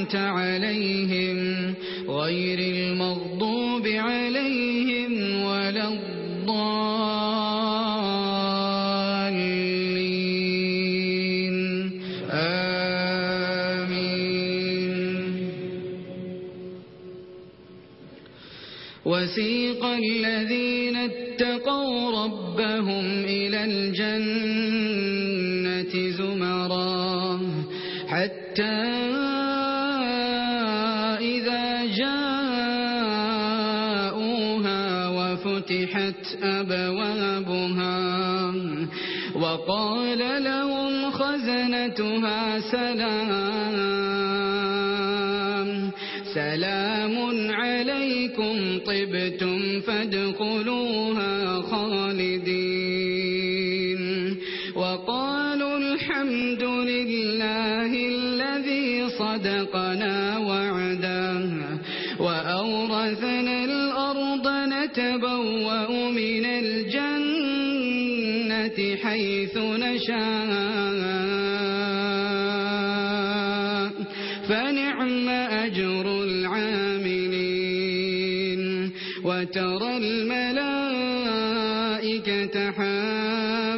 أنعمت عليهم غير المغضوب عليهم ولا الضالين. آمين. وسيق الذين اتقوا ربهم إلى الجنة زمرا حتى وفتحت أبوابها. وقال لهم خزنتها سلام. سلام عليكم طبتم فادخلوها خالدين. وقالوا الحمد لله صدقنا وعده وأورثنا الأرض نتبوأ من الجنة حيث نشاء. فنعم أجر العاملين. وترى الملائكة حاملين